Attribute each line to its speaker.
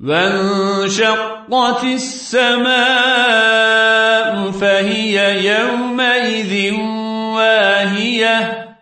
Speaker 1: وانشقت السماء فهي يومئذ واهية.